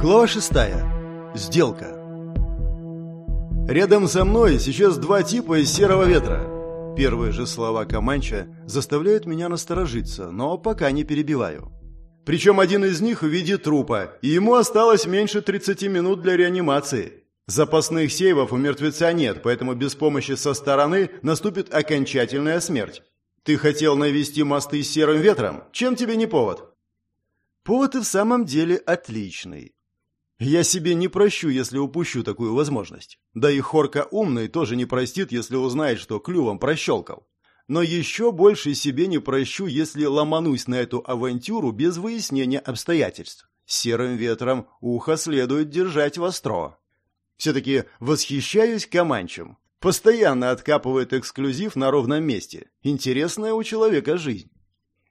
Глава шестая. Сделка. Рядом со мной сейчас два типа из серого ветра. Первые же слова Каманча заставляют меня насторожиться, но пока не перебиваю. Причем один из них в виде трупа, и ему осталось меньше 30 минут для реанимации. Запасных сейвов у мертвеца нет, поэтому без помощи со стороны наступит окончательная смерть. Ты хотел навести мосты с серым ветром? Чем тебе не повод? Повод и в самом деле отличный. Я себе не прощу, если упущу такую возможность. Да и Хорка умный тоже не простит, если узнает, что клювом прощелкал. Но еще больше себе не прощу, если ломанусь на эту авантюру без выяснения обстоятельств. Серым ветром ухо следует держать востро. Все-таки восхищаюсь Каманчем. Постоянно откапывает эксклюзив на ровном месте. Интересная у человека жизнь.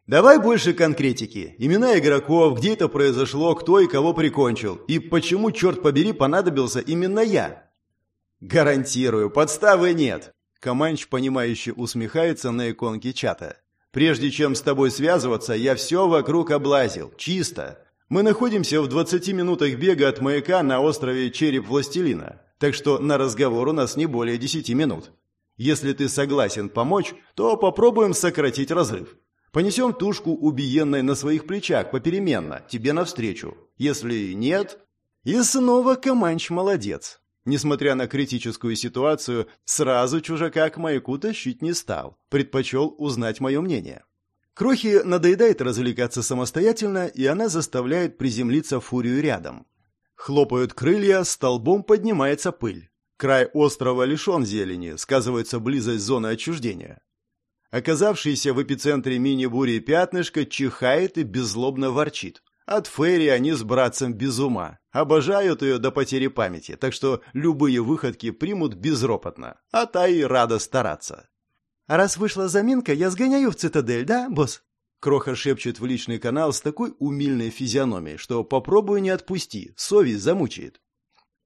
Давай больше конкретики. Имена игроков, где это произошло, кто и кого прикончил. И почему, черт побери, понадобился именно я? Гарантирую, подставы нет. Команч, понимающе усмехается на иконке чата. Прежде чем с тобой связываться, я все вокруг облазил. Чисто. Мы находимся в 20 минутах бега от маяка на острове Череп Властелина. Так что на разговор у нас не более 10 минут. Если ты согласен помочь, то попробуем сократить разрыв. Понесем тушку убиенной на своих плечах попеременно, тебе навстречу. Если нет... И снова Каманч молодец. Несмотря на критическую ситуацию, сразу чужака к маяку тащить не стал. Предпочел узнать мое мнение. Крохи надоедает развлекаться самостоятельно, и она заставляет приземлиться фурию рядом. Хлопают крылья, столбом поднимается пыль. Край острова лишен зелени, сказывается близость зоны отчуждения. Оказавшийся в эпицентре мини-бури пятнышко чихает и беззлобно ворчит. От Ферри они с братцем без ума. Обожают ее до потери памяти, так что любые выходки примут безропотно. А та и рада стараться. «А раз вышла заминка, я сгоняю в цитадель, да, босс?» Кроха шепчет в личный канал с такой умильной физиономией, что попробую не отпусти, совесть замучает.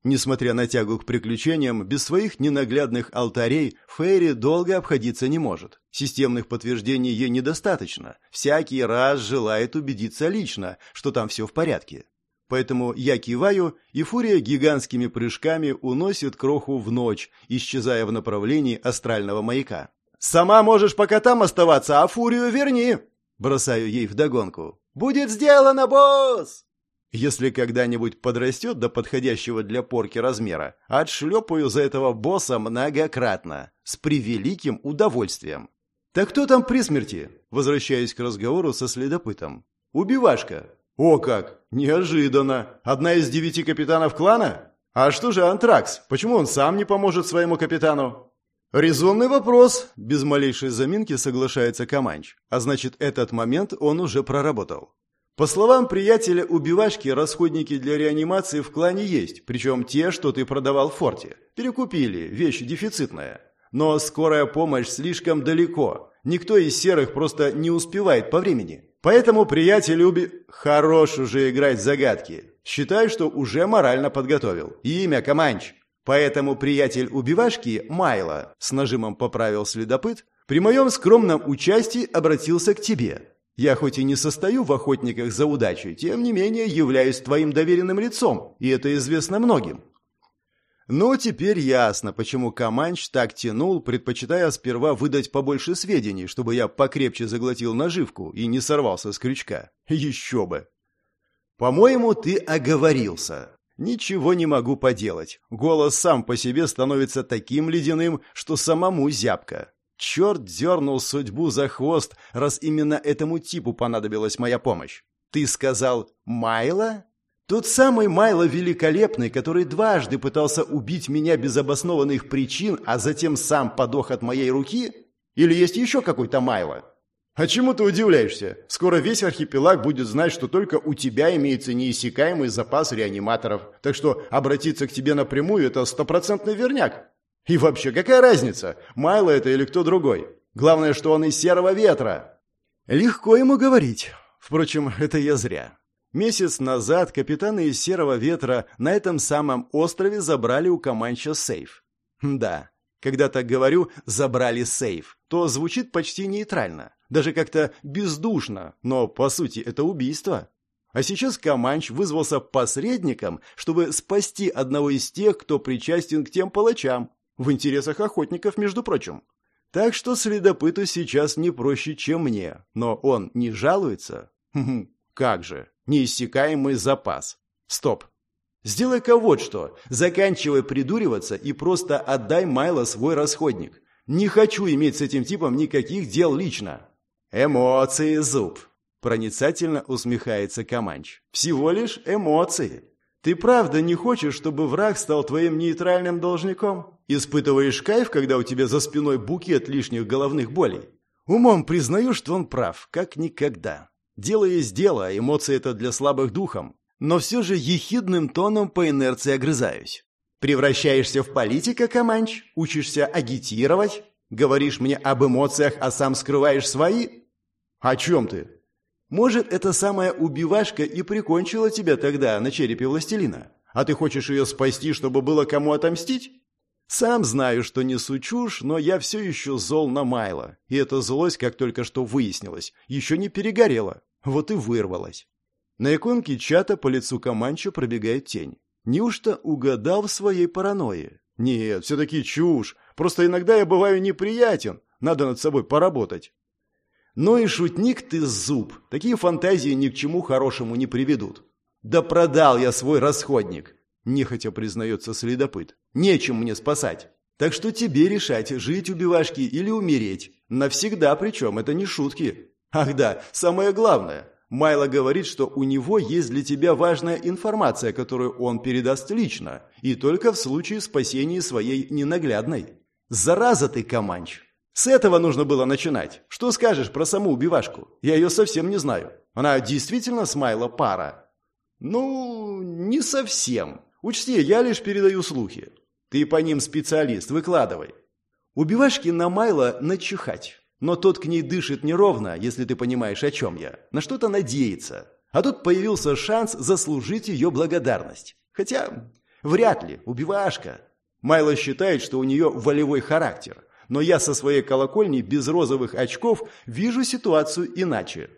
Несмотря на тягу к приключениям, без своих ненаглядных алтарей Фейри долго обходиться не может. Системных подтверждений ей недостаточно. Всякий раз желает убедиться лично, что там все в порядке. Поэтому я киваю, и фурия гигантскими прыжками уносит кроху в ночь, исчезая в направлении астрального маяка. «Сама можешь пока там оставаться, а фурию верни!» Бросаю ей вдогонку. «Будет сделано, босс!» Если когда-нибудь подрастет до подходящего для порки размера, отшлепаю за этого босса многократно, с превеликим удовольствием. «Так кто там при смерти?» Возвращаюсь к разговору со следопытом. «Убивашка». «О как! Неожиданно! Одна из девяти капитанов клана? А что же Антракс? Почему он сам не поможет своему капитану?» «Резонный вопрос», — без малейшей заминки соглашается Каманч. А значит, этот момент он уже проработал. По словам приятеля убивашки, расходники для реанимации в клане есть, причем те, что ты продавал в форте. Перекупили, вещь дефицитная. Но скорая помощь слишком далеко. Никто из серых просто не успевает по времени. Поэтому приятель уби... Хорош уже играть загадки. Считай, что уже морально подготовил. Имя Каманч. Поэтому приятель убивашки, Майло, с нажимом поправил следопыт, при моем скромном участии обратился к тебе. Я хоть и не состою в охотниках за удачей, тем не менее являюсь твоим доверенным лицом, и это известно многим. Но теперь ясно, почему Каманч так тянул, предпочитая сперва выдать побольше сведений, чтобы я покрепче заглотил наживку и не сорвался с крючка. Еще бы. По-моему, ты оговорился. Ничего не могу поделать. Голос сам по себе становится таким ледяным, что самому зябко. Черт дернул судьбу за хвост, раз именно этому типу понадобилась моя помощь. Ты сказал «Майло»? Тот самый Майло Великолепный, который дважды пытался убить меня без обоснованных причин, а затем сам подох от моей руки? Или есть еще какой-то Майло? А чему ты удивляешься? Скоро весь архипелаг будет знать, что только у тебя имеется неиссякаемый запас реаниматоров. Так что обратиться к тебе напрямую – это стопроцентный верняк. И вообще, какая разница, Майло это или кто другой? Главное, что он из серого ветра. Легко ему говорить. Впрочем, это я зря. Месяц назад капитаны из серого ветра на этом самом острове забрали у Каманча сейф. Да, когда так говорю «забрали сейф», то звучит почти нейтрально, даже как-то бездушно, но по сути это убийство. А сейчас Каманч вызвался посредником, чтобы спасти одного из тех, кто причастен к тем палачам. В интересах охотников, между прочим. Так что следопыту сейчас не проще, чем мне. Но он не жалуется? Как же, неиссякаемый запас. Стоп. Сделай-ка вот что. Заканчивай придуриваться и просто отдай Майло свой расходник. Не хочу иметь с этим типом никаких дел лично. Эмоции, зуб. Проницательно усмехается Каманч. Всего лишь эмоции. Ты правда не хочешь, чтобы враг стал твоим нейтральным должником? Испытываешь кайф, когда у тебя за спиной букет лишних головных болей? Умом признаю, что он прав, как никогда. Дело есть дело, а эмоции это для слабых духом. Но все же ехидным тоном по инерции огрызаюсь. Превращаешься в политика, Каманч? Учишься агитировать? Говоришь мне об эмоциях, а сам скрываешь свои? О чем ты? Может, эта самая убивашка и прикончила тебя тогда на черепе властелина? А ты хочешь ее спасти, чтобы было кому отомстить? Сам знаю, что несу чушь, но я все еще зол на Майла. И эта злость, как только что выяснилось, еще не перегорела. Вот и вырвалась. На иконке чата по лицу Каманчо пробегает тень. Неужто угадал в своей паранойи? Нет, все-таки чушь. Просто иногда я бываю неприятен. Надо над собой поработать. Но и шутник ты зуб. Такие фантазии ни к чему хорошему не приведут. Да продал я свой расходник. Нехотя признается следопыт. Нечем мне спасать. Так что тебе решать, жить убивашки или умереть. Навсегда причем, это не шутки. Ах да, самое главное. Майло говорит, что у него есть для тебя важная информация, которую он передаст лично, и только в случае спасения своей ненаглядной. Зараза ты, Каманч! С этого нужно было начинать. Что скажешь про саму убивашку? Я ее совсем не знаю. Она действительно с Майло пара? Ну, не совсем. Учти, я лишь передаю слухи. Ты по ним специалист, выкладывай. Убивашки на Майло начихать. Но тот к ней дышит неровно, если ты понимаешь, о чем я. На что-то надеется. А тут появился шанс заслужить ее благодарность. Хотя, вряд ли, убивашка. Майло считает, что у нее волевой характер но я со своей колокольни без розовых очков вижу ситуацию иначе.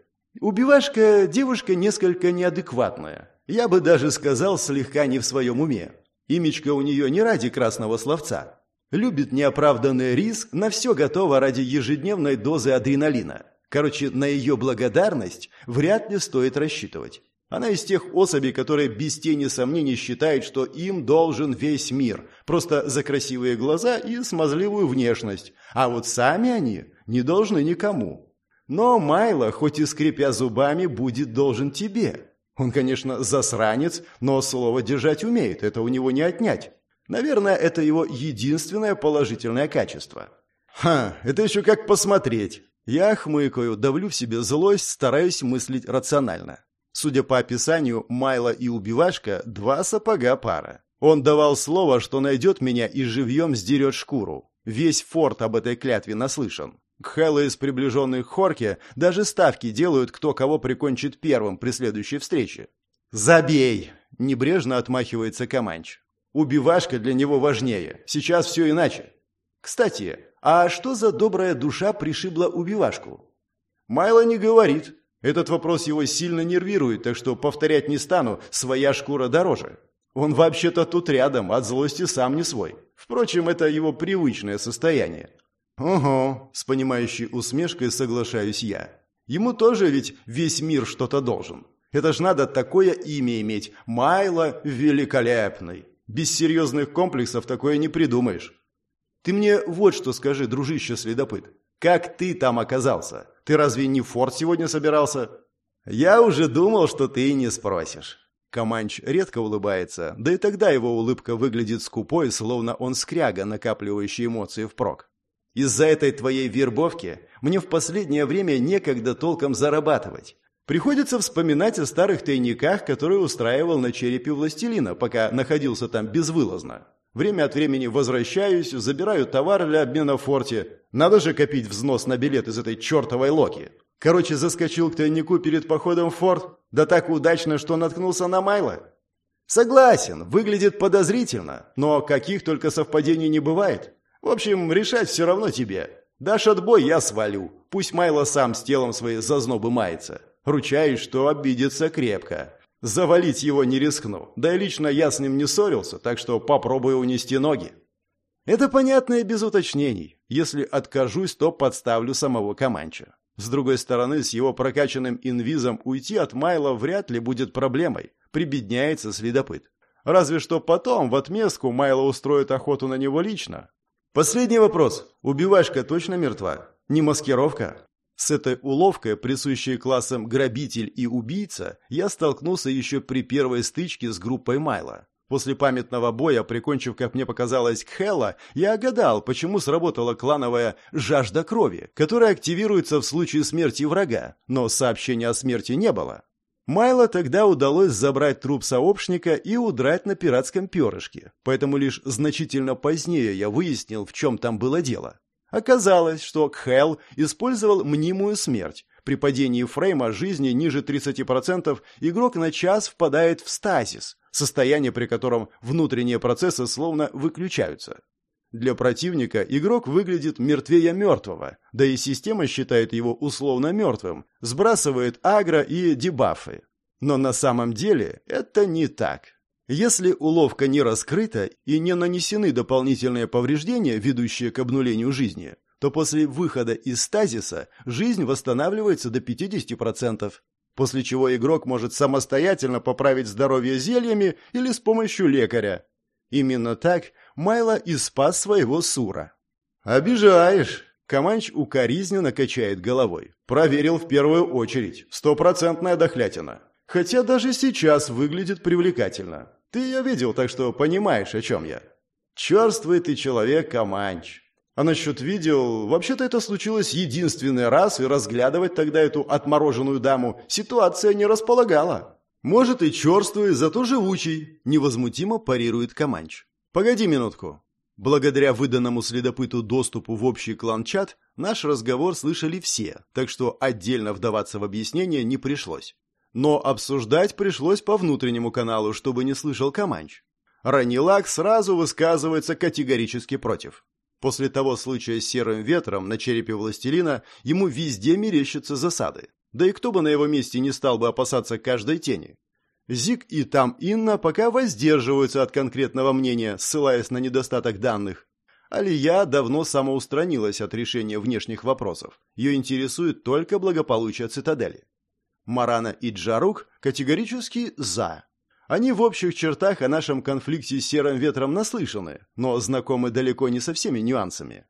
Убивашка девушка несколько неадекватная. Я бы даже сказал, слегка не в своем уме. Имечко у нее не ради красного словца. Любит неоправданный риск, на все готово ради ежедневной дозы адреналина. Короче, на ее благодарность вряд ли стоит рассчитывать. Она из тех особей, которые без тени сомнений считают, что им должен весь мир, просто за красивые глаза и смазливую внешность, а вот сами они не должны никому. Но Майло, хоть и скрипя зубами, будет должен тебе. Он, конечно, засранец, но слово держать умеет, это у него не отнять. Наверное, это его единственное положительное качество. Ха, это еще как посмотреть. Я хмыкаю, давлю в себе злость, стараюсь мыслить рационально. Судя по описанию, Майло и убивашка – два сапога пара. Он давал слово, что найдет меня и живьем сдерет шкуру. Весь форт об этой клятве наслышан. Кхэллы из приближенных Хорке даже ставки делают, кто кого прикончит первым при следующей встрече. «Забей!» – небрежно отмахивается Каманч. «Убивашка для него важнее. Сейчас все иначе». «Кстати, а что за добрая душа пришибла убивашку?» Майло не говорит, этот вопрос его сильно нервирует, так что повторять не стану, своя шкура дороже. Он вообще-то тут рядом, от злости сам не свой. Впрочем, это его привычное состояние. «Ого», — с понимающей усмешкой соглашаюсь я. «Ему тоже ведь весь мир что-то должен. Это ж надо такое имя иметь. Майло великолепный. Без серьезных комплексов такое не придумаешь. Ты мне вот что скажи, дружище-следопыт. Как ты там оказался? Ты разве не в форт сегодня собирался?» «Я уже думал, что ты не спросишь». Каманч редко улыбается, да и тогда его улыбка выглядит скупой, словно он скряга, накапливающий эмоции впрок. «Из-за этой твоей вербовки мне в последнее время некогда толком зарабатывать. Приходится вспоминать о старых тайниках, которые устраивал на черепе властелина, пока находился там безвылазно. Время от времени возвращаюсь, забираю товар для обмена в форте. Надо же копить взнос на билет из этой чертовой Локи. Короче, заскочил к тайнику перед походом в форт. Да так удачно, что наткнулся на Майла. Согласен, выглядит подозрительно, но каких только совпадений не бывает. В общем, решать все равно тебе. Дашь отбой, я свалю. Пусть Майло сам с телом своей зазнобы мается. Ручаюсь, что обидится крепко. Завалить его не рискну. Да и лично я с ним не ссорился, так что попробую унести ноги. Это понятно и без уточнений. Если откажусь, то подставлю самого Каманча. С другой стороны, с его прокачанным инвизом уйти от Майла вряд ли будет проблемой. Прибедняется следопыт. Разве что потом, в отместку, Майло устроит охоту на него лично. Последний вопрос. Убивашка точно мертва? Не маскировка? С этой уловкой, присущей классам грабитель и убийца, я столкнулся еще при первой стычке с группой Майла. После памятного боя, прикончив, как мне показалось, Кхела, я гадал, почему сработала клановая «жажда крови», которая активируется в случае смерти врага, но сообщения о смерти не было. Майло тогда удалось забрать труп сообщника и удрать на пиратском перышке, поэтому лишь значительно позднее я выяснил, в чем там было дело. Оказалось, что Кхел использовал мнимую смерть. При падении фрейма жизни ниже 30% игрок на час впадает в стазис, состояние, при котором внутренние процессы словно выключаются. Для противника игрок выглядит мертвее мертвого, да и система считает его условно мертвым, сбрасывает агро и дебафы. Но на самом деле это не так. Если уловка не раскрыта и не нанесены дополнительные повреждения, ведущие к обнулению жизни, то после выхода из стазиса жизнь восстанавливается до 50%, после чего игрок может самостоятельно поправить здоровье зельями или с помощью лекаря. Именно так Майло и спас своего Сура. «Обижаешь!» Каманч укоризненно качает головой. «Проверил в первую очередь. Стопроцентная дохлятина. Хотя даже сейчас выглядит привлекательно. Ты ее видел, так что понимаешь, о чем я. Черствый ты человек, Каманч. А насчет видео, вообще-то это случилось единственный раз, и разглядывать тогда эту отмороженную даму ситуация не располагала. Может и черствый, зато живучий, невозмутимо парирует Каманч. Погоди минутку. Благодаря выданному следопыту доступу в общий клан-чат, наш разговор слышали все, так что отдельно вдаваться в объяснение не пришлось. Но обсуждать пришлось по внутреннему каналу, чтобы не слышал Каманч. Ранилак сразу высказывается категорически против. После того случая с серым ветром на черепе властелина ему везде мерещатся засады. Да и кто бы на его месте не стал бы опасаться каждой тени. Зик и там Инна пока воздерживаются от конкретного мнения, ссылаясь на недостаток данных. Алия давно самоустранилась от решения внешних вопросов. Ее интересует только благополучие цитадели. Марана и Джарук категорически «за». Они в общих чертах о нашем конфликте с серым ветром наслышаны, но знакомы далеко не со всеми нюансами.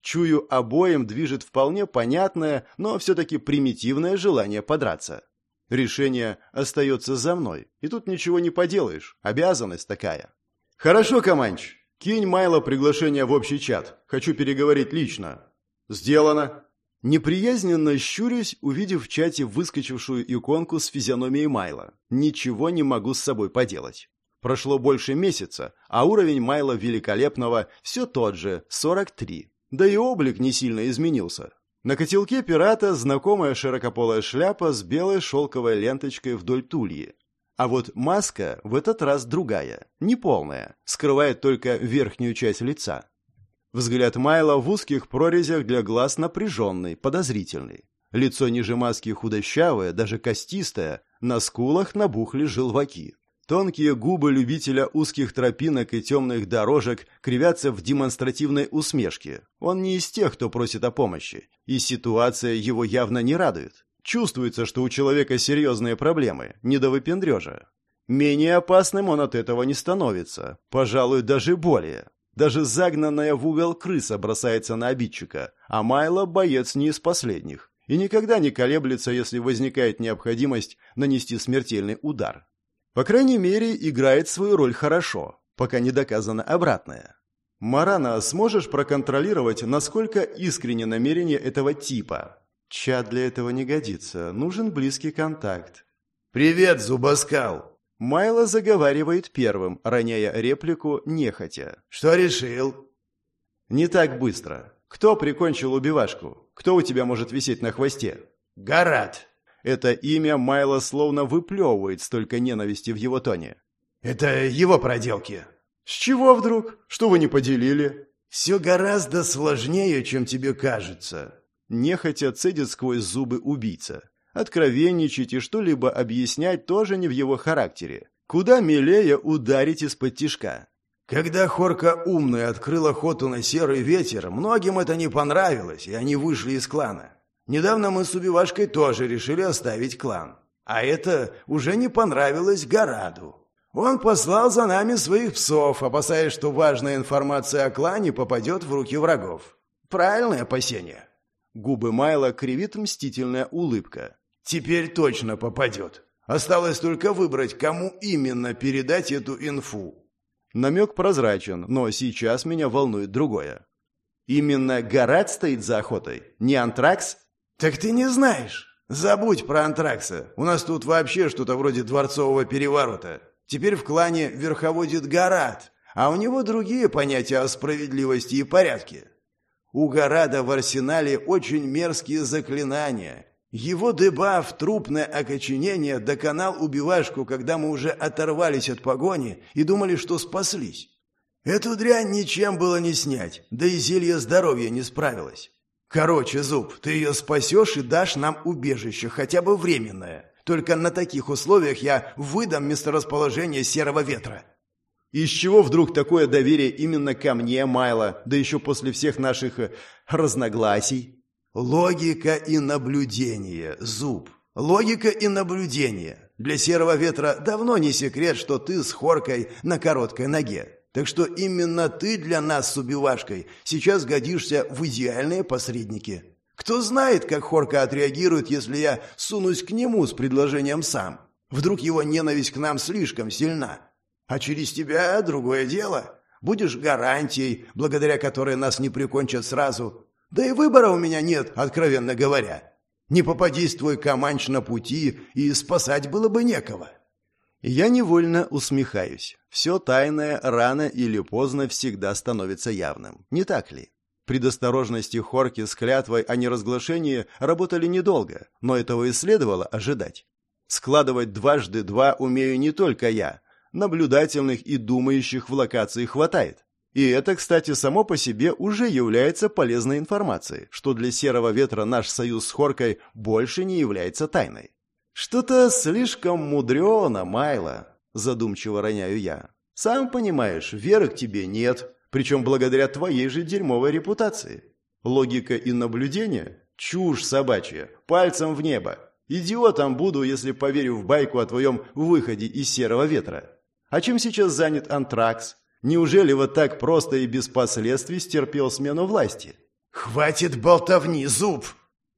Чую, обоим движет вполне понятное, но все-таки примитивное желание подраться. Решение остается за мной, и тут ничего не поделаешь, обязанность такая. Хорошо, Каманч, кинь Майло приглашение в общий чат, хочу переговорить лично. Сделано. Неприязненно щурюсь, увидев в чате выскочившую иконку с физиономией Майла. Ничего не могу с собой поделать. Прошло больше месяца, а уровень Майла великолепного все тот же, 43. Да и облик не сильно изменился. На котелке пирата знакомая широкополая шляпа с белой шелковой ленточкой вдоль тульи. А вот маска в этот раз другая, неполная, скрывает только верхнюю часть лица. Взгляд Майла в узких прорезях для глаз напряженный, подозрительный. Лицо ниже маски худощавое, даже костистое, на скулах набухли желваки. Тонкие губы любителя узких тропинок и темных дорожек кривятся в демонстративной усмешке. Он не из тех, кто просит о помощи, и ситуация его явно не радует. Чувствуется, что у человека серьезные проблемы, не до выпендрежа. Менее опасным он от этого не становится, пожалуй, даже более. Даже загнанная в угол крыса бросается на обидчика, а Майло боец не из последних и никогда не колеблется, если возникает необходимость нанести смертельный удар. По крайней мере, играет свою роль хорошо, пока не доказано обратное. Марана, сможешь проконтролировать, насколько искренне намерение этого типа? Чат для этого не годится, нужен близкий контакт. «Привет, зубоскал!» Майло заговаривает первым, роняя реплику нехотя. «Что решил?» «Не так быстро. Кто прикончил убивашку? Кто у тебя может висеть на хвосте?» «Гарат!» Это имя Майло словно выплевывает столько ненависти в его тоне. «Это его проделки». «С чего вдруг? Что вы не поделили?» «Все гораздо сложнее, чем тебе кажется». Нехотя цедит сквозь зубы убийца. Откровенничать и что-либо объяснять тоже не в его характере. Куда милее ударить из-под тишка. Когда Хорка умная открыл охоту на серый ветер, многим это не понравилось, и они вышли из клана. Недавно мы с Убивашкой тоже решили оставить клан. А это уже не понравилось Гораду. Он послал за нами своих псов, опасаясь, что важная информация о клане попадет в руки врагов. Правильное опасение. Губы Майла кривит мстительная улыбка. Теперь точно попадет. Осталось только выбрать, кому именно передать эту инфу. Намек прозрачен, но сейчас меня волнует другое. Именно Гарат стоит за охотой, не Антракс? Так ты не знаешь. Забудь про Антракса. У нас тут вообще что-то вроде дворцового переворота. Теперь в клане верховодит Гарат, а у него другие понятия о справедливости и порядке. У Гарада в арсенале очень мерзкие заклинания. Его дебаф «Трупное окоченение» доконал убивашку, когда мы уже оторвались от погони и думали, что спаслись. Эту дрянь ничем было не снять, да и зелье здоровья не справилось. Короче, Зуб, ты ее спасешь и дашь нам убежище, хотя бы временное. Только на таких условиях я выдам месторасположение серого ветра». «Из чего вдруг такое доверие именно ко мне, Майло, да еще после всех наших э, разногласий?» «Логика и наблюдение, Зуб. Логика и наблюдение. Для серого ветра давно не секрет, что ты с Хоркой на короткой ноге. Так что именно ты для нас с убивашкой сейчас годишься в идеальные посредники. Кто знает, как Хорка отреагирует, если я сунусь к нему с предложением сам. Вдруг его ненависть к нам слишком сильна. А через тебя другое дело. Будешь гарантией, благодаря которой нас не прикончат сразу. Да и выбора у меня нет, откровенно говоря. Не попадись твой Каманч на пути, и спасать было бы некого. Я невольно усмехаюсь. Все тайное рано или поздно всегда становится явным. Не так ли? Предосторожности Хорки с клятвой о неразглашении работали недолго, но этого и следовало ожидать. Складывать дважды два умею не только я. Наблюдательных и думающих в локации хватает. И это, кстати, само по себе уже является полезной информацией, что для Серого Ветра наш союз с Хоркой больше не является тайной. «Что-то слишком мудрено, Майло», — задумчиво роняю я. «Сам понимаешь, веры к тебе нет, причем благодаря твоей же дерьмовой репутации. Логика и наблюдение – чушь собачья, пальцем в небо. Идиотом буду, если поверю в байку о твоем выходе из серого ветра. А чем сейчас занят антракс? Неужели вот так просто и без последствий стерпел смену власти? «Хватит болтовни, зуб!»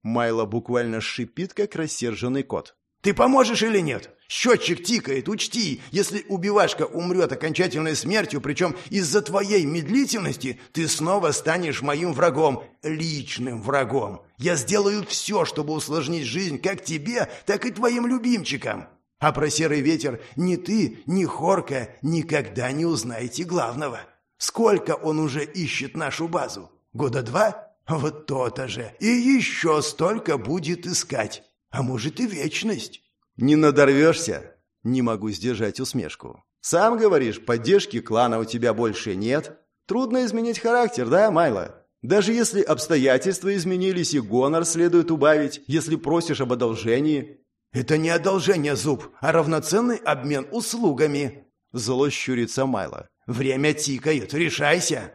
Майло буквально шипит, как рассерженный кот. Ты поможешь или нет? Счетчик тикает, учти, если убивашка умрет окончательной смертью, причем из-за твоей медлительности, ты снова станешь моим врагом, личным врагом. Я сделаю все, чтобы усложнить жизнь как тебе, так и твоим любимчикам. А про серый ветер ни ты, ни Хорка никогда не узнаете главного. Сколько он уже ищет нашу базу? Года два? Вот то-то же. И еще столько будет искать. А может и вечность. Не надорвешься? Не могу сдержать усмешку. Сам говоришь, поддержки клана у тебя больше нет. Трудно изменить характер, да, Майло? Даже если обстоятельства изменились и гонор следует убавить, если просишь об одолжении. Это не одолжение, Зуб, а равноценный обмен услугами. Зло щурится Майло. Время тикает, решайся.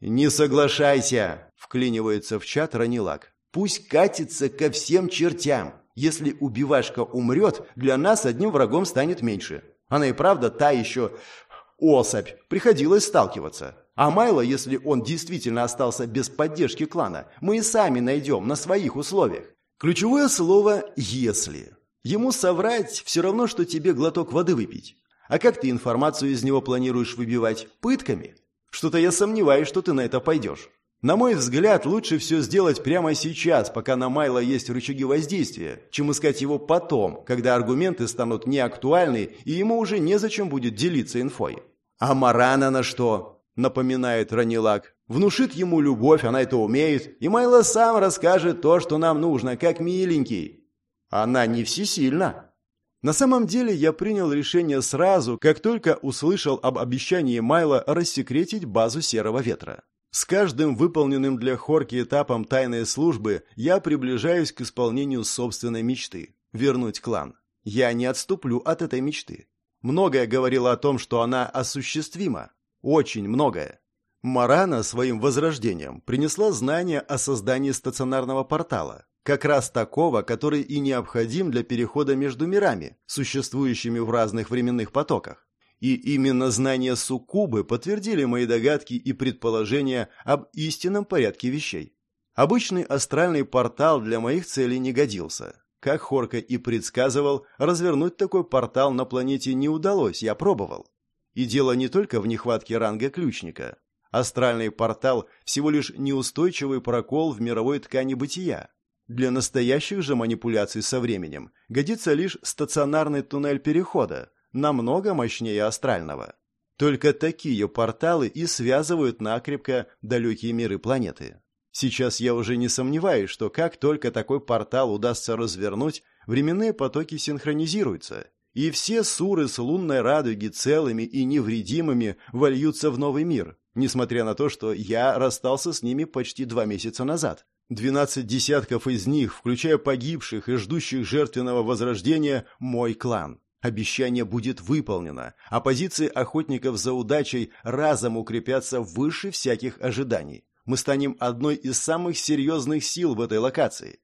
Не соглашайся, вклинивается в чат Ранилак. Пусть катится ко всем чертям. Если убивашка умрет, для нас одним врагом станет меньше. Она и правда та еще особь. Приходилось сталкиваться. А Майло, если он действительно остался без поддержки клана, мы и сами найдем на своих условиях. Ключевое слово «если». Ему соврать все равно, что тебе глоток воды выпить. А как ты информацию из него планируешь выбивать? Пытками? Что-то я сомневаюсь, что ты на это пойдешь. На мой взгляд, лучше все сделать прямо сейчас, пока на Майло есть рычаги воздействия, чем искать его потом, когда аргументы станут неактуальны, и ему уже незачем будет делиться инфой. «А Марана на что?» – напоминает Ранилак. «Внушит ему любовь, она это умеет, и Майло сам расскажет то, что нам нужно, как миленький». «Она не всесильна». На самом деле я принял решение сразу, как только услышал об обещании Майла рассекретить базу Серого Ветра. С каждым выполненным для Хорки этапом тайной службы я приближаюсь к исполнению собственной мечты. вернуть клан. Я не отступлю от этой мечты. Многое говорило о том, что она осуществима. Очень многое. Марана своим возрождением принесла знания о создании стационарного портала, как раз такого, который и необходим для перехода между мирами, существующими в разных временных потоках. И именно знания Суккубы подтвердили мои догадки и предположения об истинном порядке вещей. Обычный астральный портал для моих целей не годился. Как Хорка и предсказывал, развернуть такой портал на планете не удалось, я пробовал. И дело не только в нехватке ранга ключника. Астральный портал – всего лишь неустойчивый прокол в мировой ткани бытия. Для настоящих же манипуляций со временем годится лишь стационарный туннель перехода, намного мощнее астрального. Только такие порталы и связывают накрепко далекие миры планеты. Сейчас я уже не сомневаюсь, что как только такой портал удастся развернуть, временные потоки синхронизируются, и все суры с лунной радуги целыми и невредимыми вольются в новый мир, несмотря на то, что я расстался с ними почти два месяца назад. Двенадцать десятков из них, включая погибших и ждущих жертвенного возрождения, мой клан. Обещание будет выполнено, а позиции охотников за удачей разом укрепятся выше всяких ожиданий. Мы станем одной из самых серьезных сил в этой локации.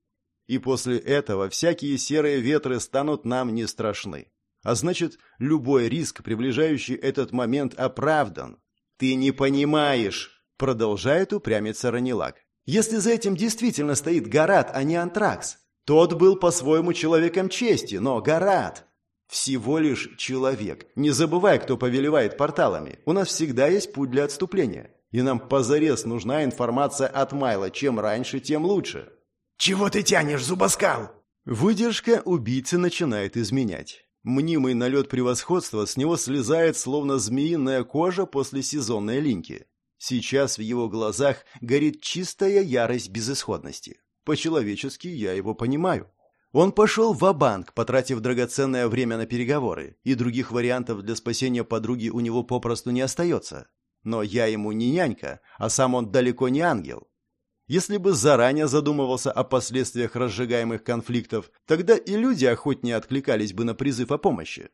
И после этого всякие серые ветры станут нам не страшны. А значит, любой риск, приближающий этот момент, оправдан. «Ты не понимаешь», — продолжает упрямиться Ранилак. «Если за этим действительно стоит Гарат, а не Антракс, тот был по-своему человеком чести, но Гарат всего лишь человек. Не забывай, кто повелевает порталами. У нас всегда есть путь для отступления. И нам позарез нужна информация от Майла. Чем раньше, тем лучше. «Чего ты тянешь, зубоскал?» Выдержка убийцы начинает изменять. Мнимый налет превосходства с него слезает, словно змеиная кожа после сезонной линьки. Сейчас в его глазах горит чистая ярость безысходности. По-человечески я его понимаю. Он пошел в банк потратив драгоценное время на переговоры, и других вариантов для спасения подруги у него попросту не остается. Но я ему не нянька, а сам он далеко не ангел. Если бы заранее задумывался о последствиях разжигаемых конфликтов, тогда и люди охотнее откликались бы на призыв о помощи.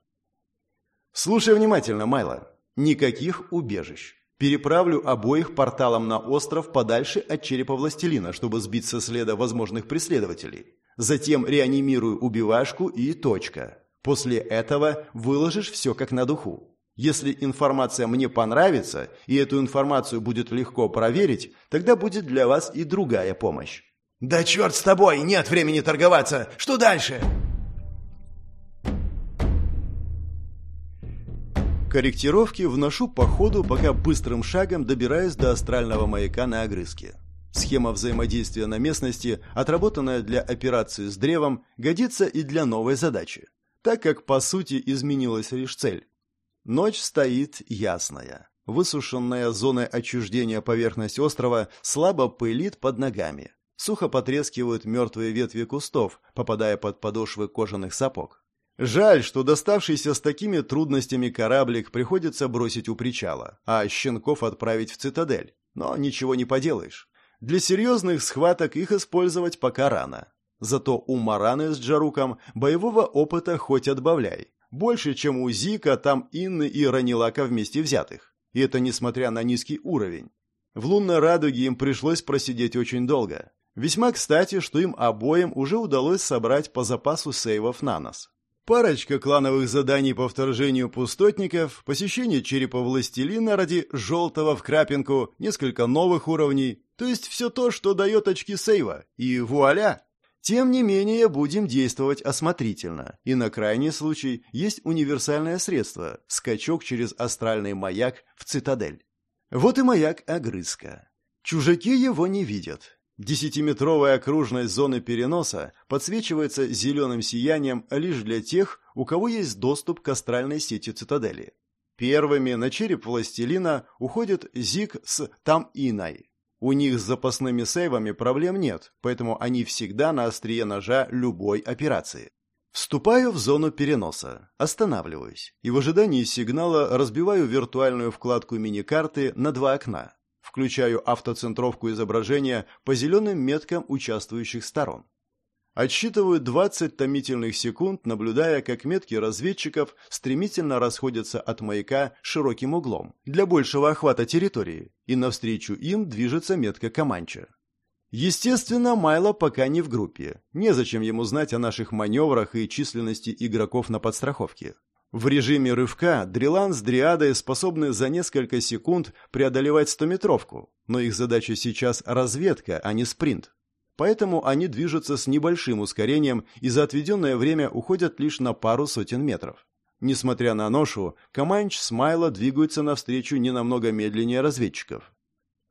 Слушай внимательно, Майло. Никаких убежищ. Переправлю обоих порталом на остров подальше от черепа властелина, чтобы сбить со следа возможных преследователей. Затем реанимирую убивашку и точка. После этого выложишь все как на духу. Если информация мне понравится, и эту информацию будет легко проверить, тогда будет для вас и другая помощь. «Да черт с тобой! Нет времени торговаться! Что дальше?» Корректировки вношу по ходу, пока быстрым шагом добираюсь до астрального маяка на огрызке. Схема взаимодействия на местности, отработанная для операции с древом, годится и для новой задачи, так как по сути изменилась лишь цель. Ночь стоит ясная. Высушенная зоной отчуждения поверхность острова слабо пылит под ногами. Сухо потрескивают мертвые ветви кустов, попадая под подошвы кожаных сапог. Жаль, что доставшийся с такими трудностями кораблик приходится бросить у причала, а щенков отправить в цитадель. Но ничего не поделаешь. Для серьезных схваток их использовать пока рано. Зато у Мараны с Джаруком боевого опыта хоть отбавляй. Больше, чем у Зика, там Инны и Ранилака вместе взятых. И это несмотря на низкий уровень. В лунной радуге им пришлось просидеть очень долго. Весьма кстати, что им обоим уже удалось собрать по запасу сейвов на нос. Парочка клановых заданий по вторжению пустотников, посещение черепа властелина ради желтого в крапинку, несколько новых уровней, то есть все то, что дает очки сейва. И вуаля! Тем не менее, будем действовать осмотрительно. И на крайний случай есть универсальное средство – скачок через астральный маяк в цитадель. Вот и маяк Огрызка. Чужаки его не видят. Десятиметровая окружность зоны переноса подсвечивается зеленым сиянием лишь для тех, у кого есть доступ к астральной сети цитадели. Первыми на череп властелина уходит Зиг с Там-Иной. У них с запасными сейвами проблем нет, поэтому они всегда на острие ножа любой операции. Вступаю в зону переноса, останавливаюсь и в ожидании сигнала разбиваю виртуальную вкладку мини-карты на два окна. Включаю автоцентровку изображения по зеленым меткам участвующих сторон. Отсчитываю 20 томительных секунд, наблюдая, как метки разведчиков стремительно расходятся от маяка широким углом для большего охвата территории, и навстречу им движется метка Каманча. Естественно, Майло пока не в группе. Незачем ему знать о наших маневрах и численности игроков на подстраховке. В режиме рывка Дрилан с Дриадой способны за несколько секунд преодолевать стометровку, но их задача сейчас разведка, а не спринт. Поэтому они движутся с небольшим ускорением и за отведенное время уходят лишь на пару сотен метров. Несмотря на ношу, Каманч с Майло двигаются навстречу не намного медленнее разведчиков.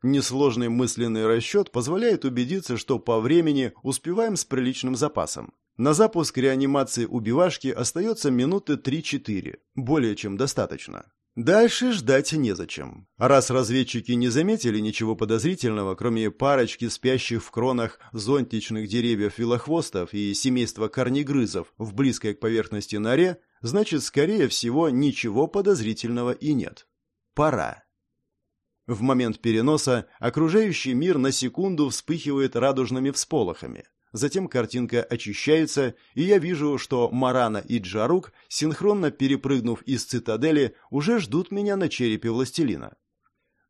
Несложный мысленный расчет позволяет убедиться, что по времени успеваем с приличным запасом. На запуск реанимации убивашки остается минуты 3-4, более чем достаточно. Дальше ждать незачем. Раз разведчики не заметили ничего подозрительного, кроме парочки спящих в кронах зонтичных деревьев вилохвостов и семейства корнегрызов в близкой к поверхности норе, значит, скорее всего, ничего подозрительного и нет. Пора. В момент переноса окружающий мир на секунду вспыхивает радужными всполохами. Затем картинка очищается, и я вижу, что Марана и Джарук, синхронно перепрыгнув из цитадели, уже ждут меня на черепе властелина.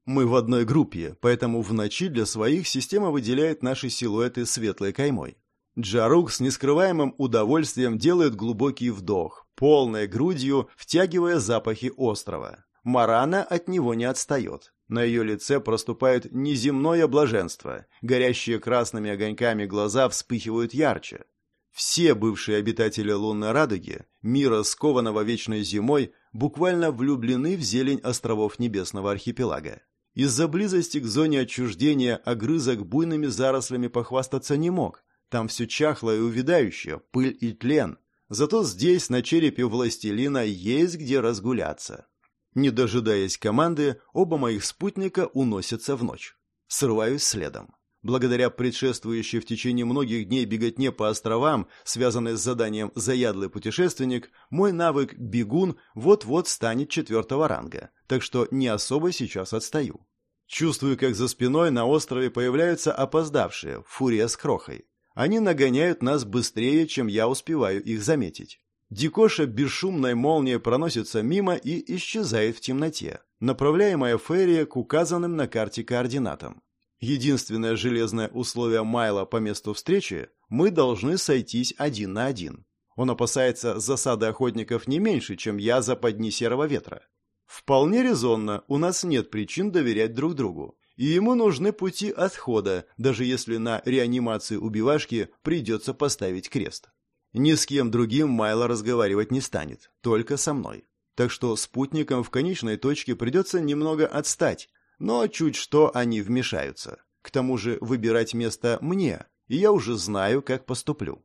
Мы в одной группе, поэтому в ночи для своих система выделяет наши силуэты светлой каймой. Джарук с нескрываемым удовольствием делает глубокий вдох, полной грудью втягивая запахи острова. Марана от него не отстает. На ее лице проступает неземное блаженство. Горящие красными огоньками глаза вспыхивают ярче. Все бывшие обитатели лунной радуги, мира, скованного вечной зимой, буквально влюблены в зелень островов Небесного архипелага. Из-за близости к зоне отчуждения огрызок буйными зарослями похвастаться не мог. Там все чахлое и увядающее, пыль и тлен. Зато здесь, на черепе властелина, есть где разгуляться. Не дожидаясь команды, оба моих спутника уносятся в ночь. Срываюсь следом. Благодаря предшествующей в течение многих дней беготне по островам, связанной с заданием «Заядлый путешественник», мой навык «Бегун» вот-вот станет четвертого ранга, так что не особо сейчас отстаю. Чувствую, как за спиной на острове появляются опоздавшие, фурия с крохой. Они нагоняют нас быстрее, чем я успеваю их заметить. Дикоша бесшумной молнией проносится мимо и исчезает в темноте, направляемая Ферри к указанным на карте координатам. Единственное железное условие Майла по месту встречи – мы должны сойтись один на один. Он опасается засады охотников не меньше, чем я западни серого ветра. Вполне резонно, у нас нет причин доверять друг другу. И ему нужны пути отхода, даже если на реанимацию убивашки придется поставить крест. Ни с кем другим Майло разговаривать не станет, только со мной. Так что спутникам в конечной точке придется немного отстать, но чуть что они вмешаются. К тому же выбирать место мне, и я уже знаю, как поступлю.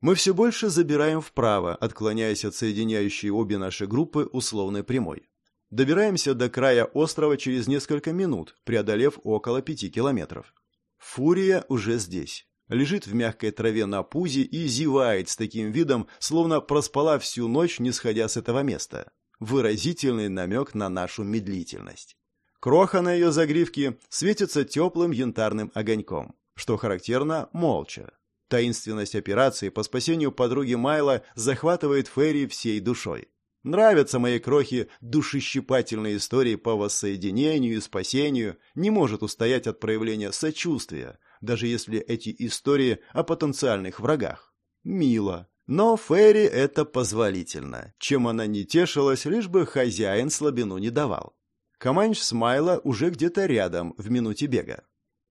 Мы все больше забираем вправо, отклоняясь от соединяющей обе наши группы условной прямой. Добираемся до края острова через несколько минут, преодолев около пяти километров. Фурия уже здесь лежит в мягкой траве на пузе и зевает с таким видом, словно проспала всю ночь, не сходя с этого места. Выразительный намек на нашу медлительность. Кроха на ее загривке светится теплым янтарным огоньком, что характерно молча. Таинственность операции по спасению подруги Майла захватывает Ферри всей душой. Нравятся моей крохе душещипательные истории по воссоединению и спасению, не может устоять от проявления сочувствия, даже если эти истории о потенциальных врагах. Мило. Но Ферри это позволительно. Чем она не тешилась, лишь бы хозяин слабину не давал. Каманч Смайла уже где-то рядом, в минуте бега.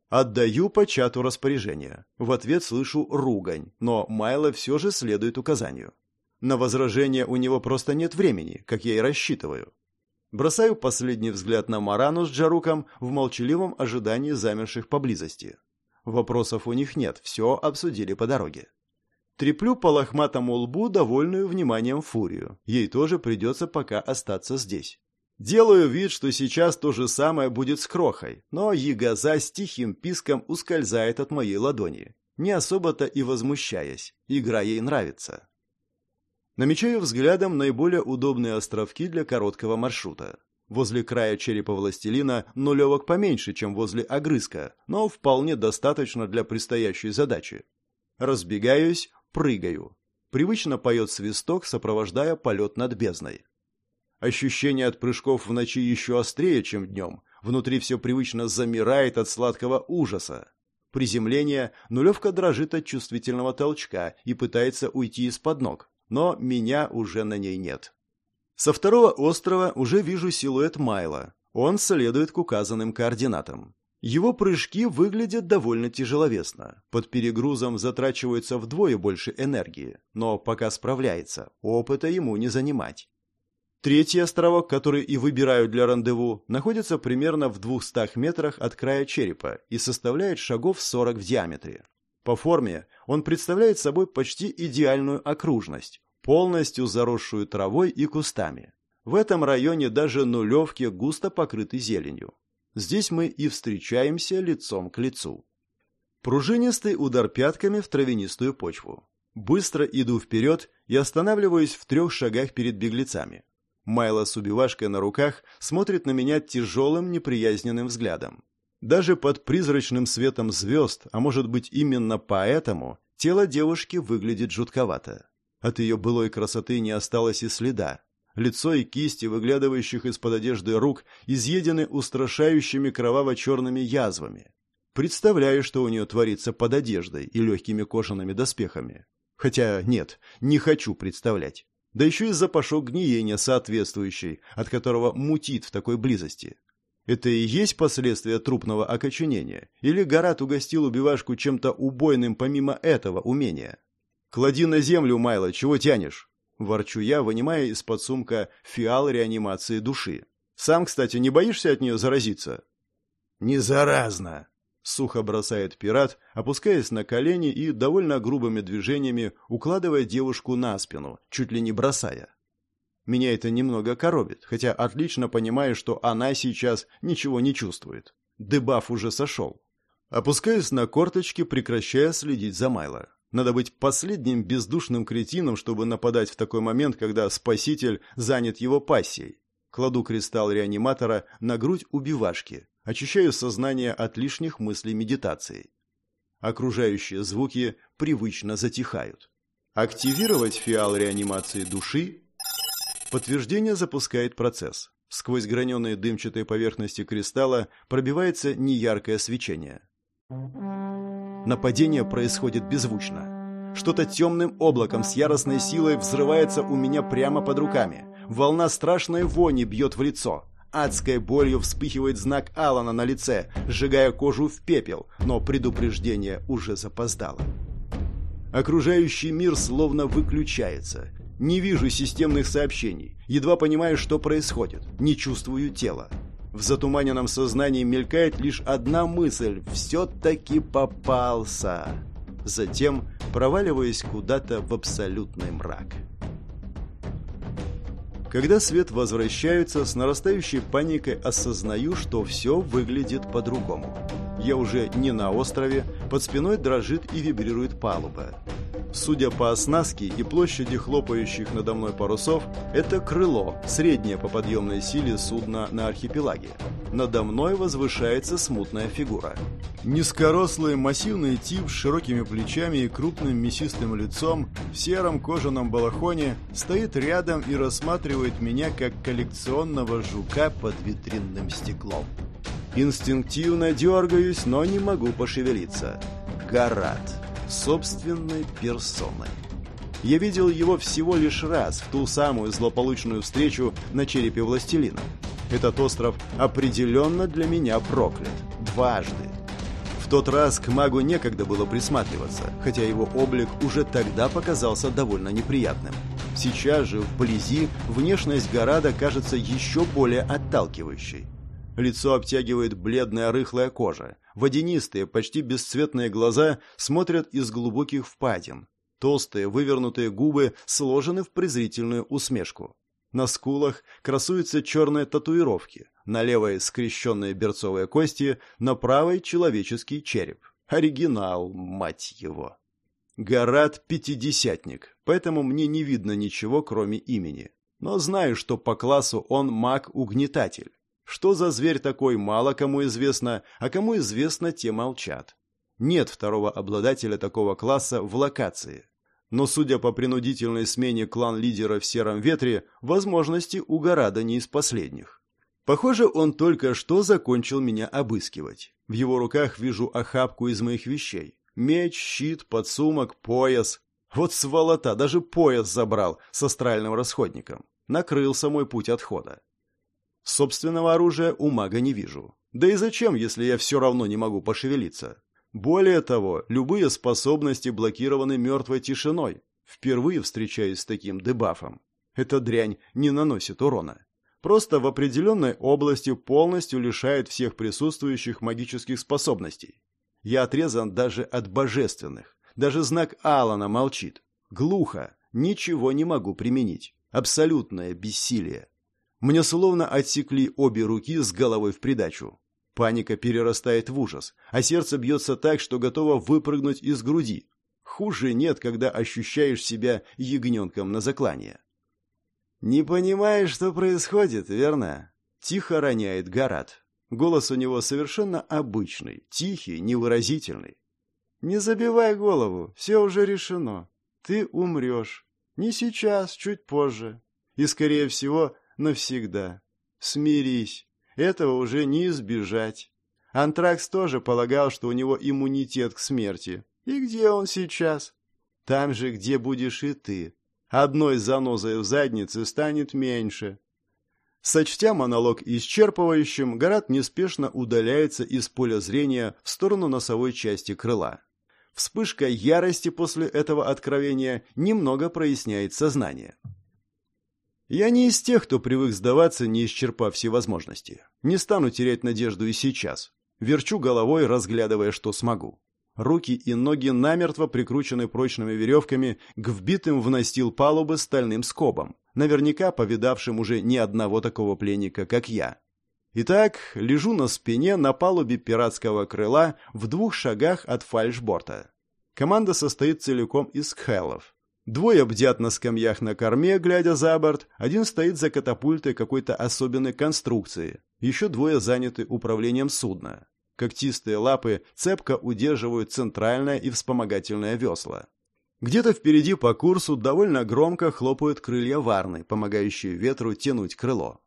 Отдаю по чату распоряжение. В ответ слышу ругань, но Майла все же следует указанию. На возражение у него просто нет времени, как я и рассчитываю. Бросаю последний взгляд на Марану с Джаруком в молчаливом ожидании замерших поблизости. Вопросов у них нет, все обсудили по дороге. Треплю по лохматому лбу довольную вниманием фурию. Ей тоже придется пока остаться здесь. Делаю вид, что сейчас то же самое будет с крохой, но ягоза с тихим писком ускользает от моей ладони, не особо-то и возмущаясь. Игра ей нравится. Намечаю взглядом наиболее удобные островки для короткого маршрута. Возле края черепа властелина нулевок поменьше, чем возле огрызка, но вполне достаточно для предстоящей задачи. Разбегаюсь, прыгаю. Привычно поет свисток, сопровождая полет над бездной. Ощущение от прыжков в ночи еще острее, чем днем. Внутри все привычно замирает от сладкого ужаса. Приземление, нулевка дрожит от чувствительного толчка и пытается уйти из-под ног, но меня уже на ней нет. Со второго острова уже вижу силуэт Майла. Он следует к указанным координатам. Его прыжки выглядят довольно тяжеловесно. Под перегрузом затрачивается вдвое больше энергии, но пока справляется, опыта ему не занимать. Третий островок, который и выбираю для рандеву, находится примерно в 200 метрах от края черепа и составляет шагов 40 в диаметре. По форме он представляет собой почти идеальную окружность, полностью заросшую травой и кустами. В этом районе даже нулевки густо покрыты зеленью. Здесь мы и встречаемся лицом к лицу. Пружинистый удар пятками в травянистую почву. Быстро иду вперед и останавливаюсь в трех шагах перед беглецами. Майло с убивашкой на руках смотрит на меня тяжелым неприязненным взглядом. Даже под призрачным светом звезд, а может быть именно поэтому, тело девушки выглядит жутковато. От ее былой красоты не осталось и следа. Лицо и кисти, выглядывающих из-под одежды рук, изъедены устрашающими кроваво-черными язвами. Представляю, что у нее творится под одеждой и легкими кожаными доспехами. Хотя нет, не хочу представлять. Да еще и запашок гниения соответствующий, от которого мутит в такой близости. Это и есть последствия трупного окоченения? Или Гарат угостил убивашку чем-то убойным помимо этого умения? «Клади на землю, Майло, чего тянешь?» Ворчу я, вынимая из-под сумка фиал реанимации души. «Сам, кстати, не боишься от нее заразиться?» «Не заразно!» Сухо бросает пират, опускаясь на колени и довольно грубыми движениями укладывая девушку на спину, чуть ли не бросая. Меня это немного коробит, хотя отлично понимаю, что она сейчас ничего не чувствует. Дебаф уже сошел. Опускаюсь на корточки, прекращая следить за Майло. Надо быть последним бездушным кретином, чтобы нападать в такой момент, когда спаситель занят его пассией. Кладу кристалл реаниматора на грудь убивашки, очищаю сознание от лишних мыслей медитации. Окружающие звуки привычно затихают. Активировать фиал реанимации души. Подтверждение запускает процесс. Сквозь граненые дымчатые поверхности кристалла пробивается неяркое свечение. Нападение происходит беззвучно. Что-то темным облаком с яростной силой взрывается у меня прямо под руками. Волна страшной вони бьет в лицо. Адской болью вспыхивает знак Алана на лице, сжигая кожу в пепел, но предупреждение уже запоздало. Окружающий мир словно выключается. Не вижу системных сообщений, едва понимаю, что происходит, не чувствую тела. В затуманенном сознании мелькает лишь одна мысль – все-таки попался. Затем проваливаясь куда-то в абсолютный мрак. Когда свет возвращается, с нарастающей паникой осознаю, что все выглядит по-другому. Я уже не на острове, под спиной дрожит и вибрирует палуба. Судя по оснастке и площади хлопающих надо мной парусов, это крыло, среднее по подъемной силе судна на архипелаге. Надо мной возвышается смутная фигура. Низкорослый массивный тип с широкими плечами и крупным мясистым лицом в сером кожаном балахоне стоит рядом и рассматривает меня как коллекционного жука под витринным стеклом. Инстинктивно дергаюсь, но не могу пошевелиться. Гарат собственной персоной. Я видел его всего лишь раз, в ту самую злополучную встречу на черепе властелина. Этот остров определенно для меня проклят. Дважды. В тот раз к магу некогда было присматриваться, хотя его облик уже тогда показался довольно неприятным. Сейчас же, вблизи, внешность Горада кажется еще более отталкивающей. Лицо обтягивает бледная рыхлая кожа. Водянистые, почти бесцветные глаза смотрят из глубоких впадин. Толстые, вывернутые губы сложены в презрительную усмешку. На скулах красуются черные татуировки. На левой скрещенные берцовые кости, на правой человеческий череп. Оригинал, мать его. Гарат пятидесятник, поэтому мне не видно ничего, кроме имени. Но знаю, что по классу он маг-угнетатель. Что за зверь такой, мало кому известно, а кому известно, те молчат. Нет второго обладателя такого класса в локации. Но, судя по принудительной смене клан-лидера в Сером Ветре, возможности у Горада не из последних. Похоже, он только что закончил меня обыскивать. В его руках вижу охапку из моих вещей. Меч, щит, подсумок, пояс. Вот сволота, даже пояс забрал с астральным расходником. Накрылся мой путь отхода. Собственного оружия у мага не вижу. Да и зачем, если я все равно не могу пошевелиться? Более того, любые способности блокированы мертвой тишиной. Впервые встречаюсь с таким дебафом. Эта дрянь не наносит урона. Просто в определенной области полностью лишает всех присутствующих магических способностей. Я отрезан даже от божественных. Даже знак Алана молчит. Глухо. Ничего не могу применить. Абсолютное бессилие. Мне словно отсекли обе руки с головой в придачу. Паника перерастает в ужас, а сердце бьется так, что готово выпрыгнуть из груди. Хуже нет, когда ощущаешь себя ягненком на заклание. «Не понимаешь, что происходит, верно?» Тихо роняет Гарат. Голос у него совершенно обычный, тихий, невыразительный. «Не забивай голову, все уже решено. Ты умрешь. Не сейчас, чуть позже. И, скорее всего, навсегда. Смирись. Этого уже не избежать. Антракс тоже полагал, что у него иммунитет к смерти. И где он сейчас? Там же, где будешь и ты. Одной занозой в заднице станет меньше. Сочтя монолог исчерпывающим, Гарат неспешно удаляется из поля зрения в сторону носовой части крыла. Вспышка ярости после этого откровения немного проясняет сознание. Я не из тех, кто привык сдаваться, не исчерпав все возможности. Не стану терять надежду и сейчас. Верчу головой, разглядывая, что смогу. Руки и ноги намертво прикручены прочными веревками к вбитым в настил палубы стальным скобам, наверняка повидавшим уже ни одного такого пленника, как я. Итак, лежу на спине на палубе пиратского крыла в двух шагах от фальшборта. Команда состоит целиком из кхелов. Двое бдят на скамьях на корме, глядя за борт, один стоит за катапультой какой-то особенной конструкции, еще двое заняты управлением судна. Когтистые лапы цепко удерживают центральное и вспомогательное весла. Где-то впереди по курсу довольно громко хлопают крылья варны, помогающие ветру тянуть крыло.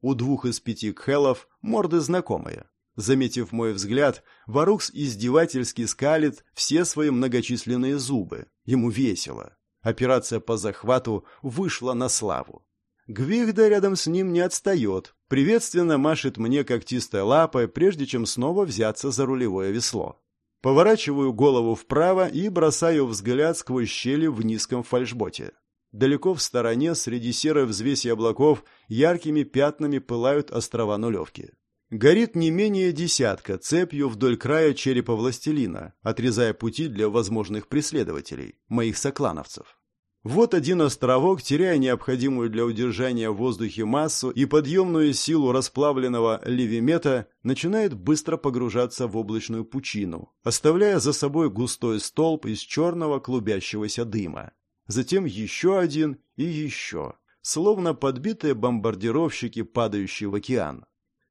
У двух из пяти кхелов морды знакомые. Заметив мой взгляд, Варукс издевательски скалит все свои многочисленные зубы. Ему весело. Операция по захвату вышла на славу. Гвигда рядом с ним не отстает, приветственно машет мне когтистой лапой, прежде чем снова взяться за рулевое весло. Поворачиваю голову вправо и бросаю взгляд сквозь щели в низком фальшботе. Далеко в стороне, среди серой взвеси облаков, яркими пятнами пылают острова нулевки. Горит не менее десятка цепью вдоль края черепа властелина, отрезая пути для возможных преследователей, моих соклановцев. Вот один островок, теряя необходимую для удержания в воздухе массу и подъемную силу расплавленного левимета, начинает быстро погружаться в облачную пучину, оставляя за собой густой столб из черного клубящегося дыма. Затем еще один и еще, словно подбитые бомбардировщики, падающие в океан.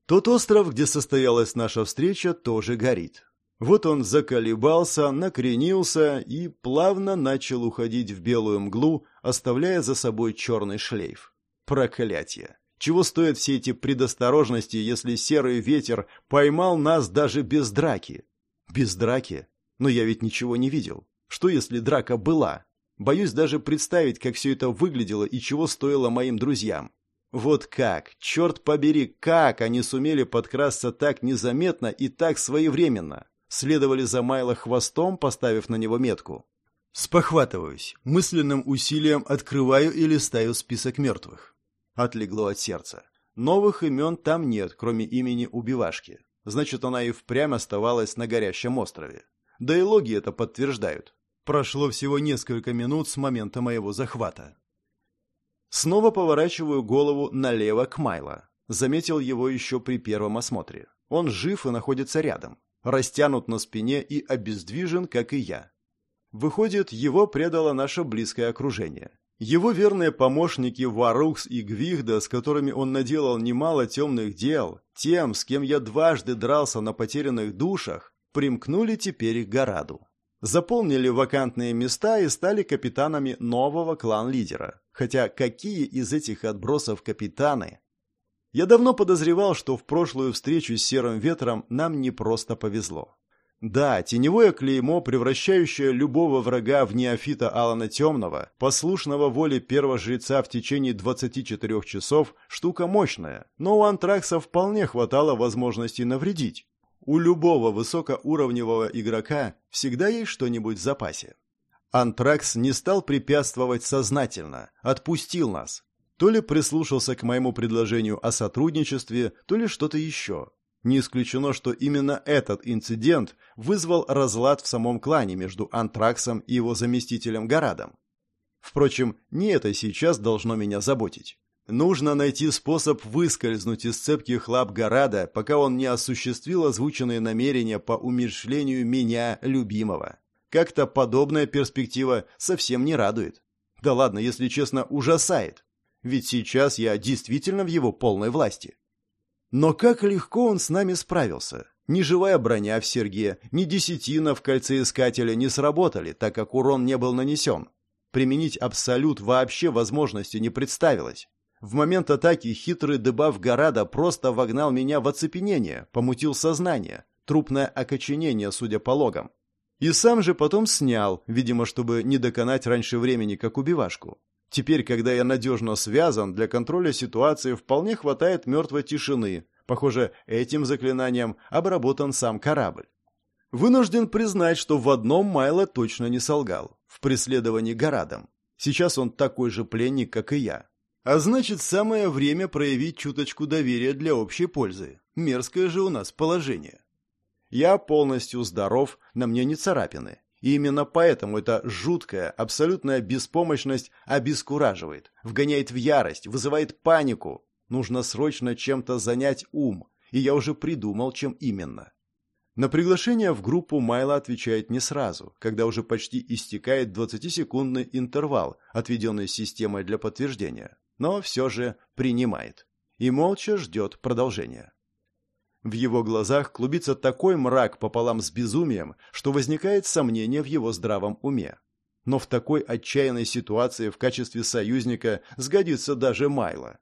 Тот остров, где состоялась наша встреча, тоже горит. Вот он заколебался, накренился и плавно начал уходить в белую мглу, оставляя за собой черный шлейф. Проклятие! Чего стоят все эти предосторожности, если серый ветер поймал нас даже без драки? Без драки? Но я ведь ничего не видел. Что если драка была? Боюсь даже представить, как все это выглядело и чего стоило моим друзьям. Вот как, черт побери, как они сумели подкрасться так незаметно и так своевременно? следовали за Майло хвостом, поставив на него метку. Спохватываюсь, мысленным усилием открываю и листаю список мертвых. Отлегло от сердца. Новых имен там нет, кроме имени убивашки. Значит, она и впрямь оставалась на горящем острове. Да и логи это подтверждают. Прошло всего несколько минут с момента моего захвата. Снова поворачиваю голову налево к Майло. Заметил его еще при первом осмотре. Он жив и находится рядом растянут на спине и обездвижен, как и я. Выходит, его предало наше близкое окружение. Его верные помощники Варукс и Гвихда, с которыми он наделал немало темных дел, тем, с кем я дважды дрался на потерянных душах, примкнули теперь к Гораду. Заполнили вакантные места и стали капитанами нового клан-лидера. Хотя какие из этих отбросов капитаны? Я давно подозревал, что в прошлую встречу с Серым Ветром нам не просто повезло. Да, теневое клеймо, превращающее любого врага в неофита Алана Темного, послушного воле первого жреца в течение 24 часов, штука мощная, но у антракса вполне хватало возможностей навредить. У любого высокоуровневого игрока всегда есть что-нибудь в запасе. Антракс не стал препятствовать сознательно, отпустил нас. То ли прислушался к моему предложению о сотрудничестве, то ли что-то еще. Не исключено, что именно этот инцидент вызвал разлад в самом клане между Антраксом и его заместителем Горадом. Впрочем, не это сейчас должно меня заботить. Нужно найти способ выскользнуть из цепких лап Горада, пока он не осуществил озвученные намерения по умершлению меня, любимого. Как-то подобная перспектива совсем не радует. Да ладно, если честно, ужасает. Ведь сейчас я действительно в его полной власти. Но как легко он с нами справился. Ни живая броня в серге, ни десятина в кольце искателя не сработали, так как урон не был нанесен. Применить абсолют вообще возможности не представилось. В момент атаки хитрый дебаф Горада просто вогнал меня в оцепенение, помутил сознание, трупное окоченение, судя по логам. И сам же потом снял, видимо, чтобы не доконать раньше времени, как убивашку. Теперь, когда я надежно связан, для контроля ситуации вполне хватает мертвой тишины. Похоже, этим заклинанием обработан сам корабль. Вынужден признать, что в одном Майло точно не солгал. В преследовании Горадом. Сейчас он такой же пленник, как и я. А значит, самое время проявить чуточку доверия для общей пользы. Мерзкое же у нас положение. Я полностью здоров, на мне не царапины. И именно поэтому эта жуткая, абсолютная беспомощность обескураживает, вгоняет в ярость, вызывает панику. Нужно срочно чем-то занять ум, и я уже придумал, чем именно. На приглашение в группу Майла отвечает не сразу, когда уже почти истекает 20-секундный интервал, отведенный системой для подтверждения, но все же принимает и молча ждет продолжения. В его глазах клубится такой мрак пополам с безумием, что возникает сомнение в его здравом уме. Но в такой отчаянной ситуации в качестве союзника сгодится даже Майло.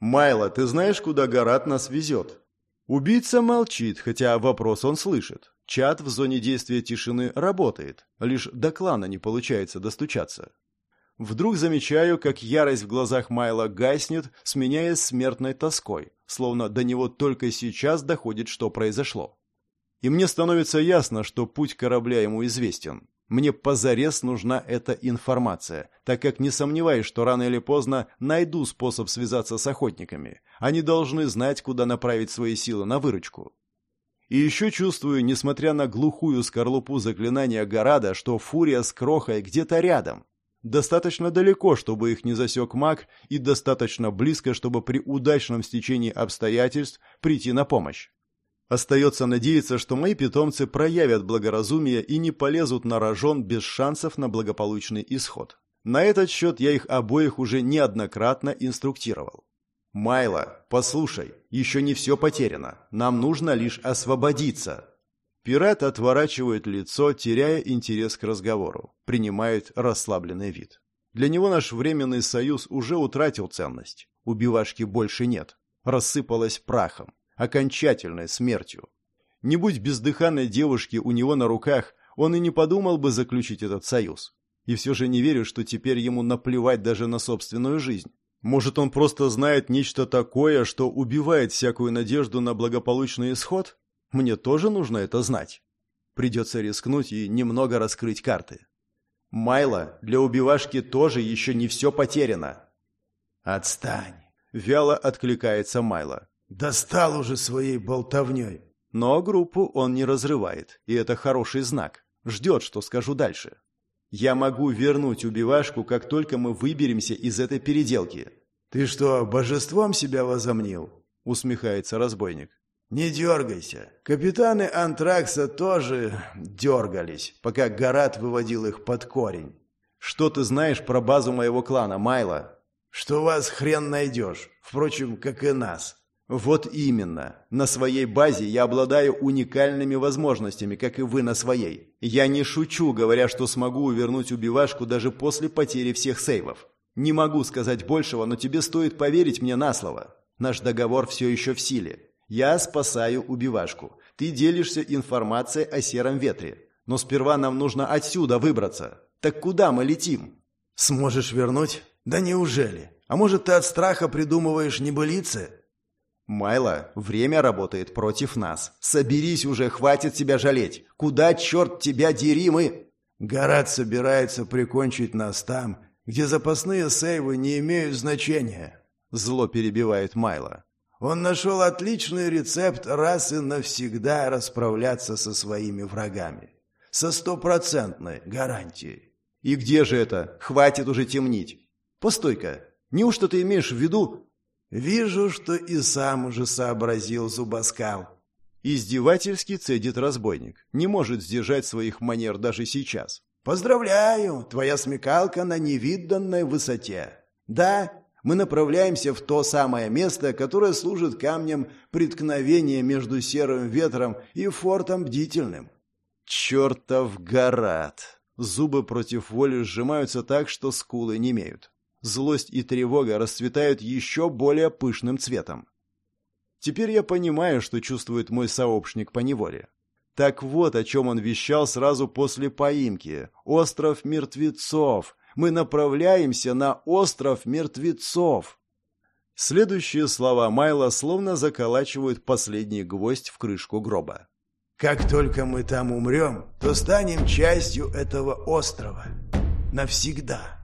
«Майло, ты знаешь, куда Гарат нас везет?» Убийца молчит, хотя вопрос он слышит. Чат в зоне действия тишины работает, лишь до клана не получается достучаться. Вдруг замечаю, как ярость в глазах Майла гаснет, сменяясь смертной тоской, словно до него только сейчас доходит, что произошло. И мне становится ясно, что путь корабля ему известен. Мне позарез нужна эта информация, так как не сомневаюсь, что рано или поздно найду способ связаться с охотниками. Они должны знать, куда направить свои силы на выручку. И еще чувствую, несмотря на глухую скорлупу заклинания Горада, что фурия с крохой где-то рядом. Достаточно далеко, чтобы их не засек маг, и достаточно близко, чтобы при удачном стечении обстоятельств прийти на помощь. Остается надеяться, что мои питомцы проявят благоразумие и не полезут на рожон без шансов на благополучный исход. На этот счет я их обоих уже неоднократно инструктировал. «Майло, послушай, еще не все потеряно. Нам нужно лишь освободиться. Пират отворачивает лицо, теряя интерес к разговору, принимает расслабленный вид. Для него наш временный союз уже утратил ценность. Убивашки больше нет. Рассыпалась прахом, окончательной смертью. Не будь бездыханной девушки у него на руках, он и не подумал бы заключить этот союз. И все же не верю, что теперь ему наплевать даже на собственную жизнь. Может, он просто знает нечто такое, что убивает всякую надежду на благополучный исход? Мне тоже нужно это знать. Придется рискнуть и немного раскрыть карты. Майло, для убивашки тоже еще не все потеряно. Отстань. Вяло откликается Майло. Достал уже своей болтовней. Но группу он не разрывает, и это хороший знак. Ждет, что скажу дальше. Я могу вернуть убивашку, как только мы выберемся из этой переделки. Ты что, божеством себя возомнил? Усмехается разбойник. «Не дергайся. Капитаны Антракса тоже дергались, пока Гарат выводил их под корень». «Что ты знаешь про базу моего клана, Майло?» «Что вас хрен найдешь. Впрочем, как и нас. Вот именно. На своей базе я обладаю уникальными возможностями, как и вы на своей. Я не шучу, говоря, что смогу увернуть убивашку даже после потери всех сейвов. Не могу сказать большего, но тебе стоит поверить мне на слово. Наш договор все еще в силе. Я спасаю убивашку. Ты делишься информацией о сером ветре. Но сперва нам нужно отсюда выбраться. Так куда мы летим? Сможешь вернуть? Да неужели? А может, ты от страха придумываешь небылицы? Майло, время работает против нас. Соберись уже, хватит тебя жалеть. Куда, черт тебя дери, мы... Гарат собирается прикончить нас там, где запасные сейвы не имеют значения. Зло перебивает Майло. Он нашел отличный рецепт раз и навсегда расправляться со своими врагами. Со стопроцентной гарантией. И где же это? Хватит уже темнить. Постой-ка, неужто ты имеешь в виду... Вижу, что и сам уже сообразил зубоскал. Издевательски цедит разбойник. Не может сдержать своих манер даже сейчас. Поздравляю, твоя смекалка на невиданной высоте. Да, мы направляемся в то самое место, которое служит камнем преткновения между серым ветром и фортом бдительным. Чертов город! Зубы против воли сжимаются так, что скулы немеют злость и тревога расцветают еще более пышным цветом. Теперь я понимаю, что чувствует мой сообщник по неволе. Так вот, о чем он вещал сразу после поимки. Остров мертвецов. Мы направляемся на остров мертвецов. Следующие слова Майла словно заколачивают последний гвоздь в крышку гроба. «Как только мы там умрем, то станем частью этого острова. Навсегда».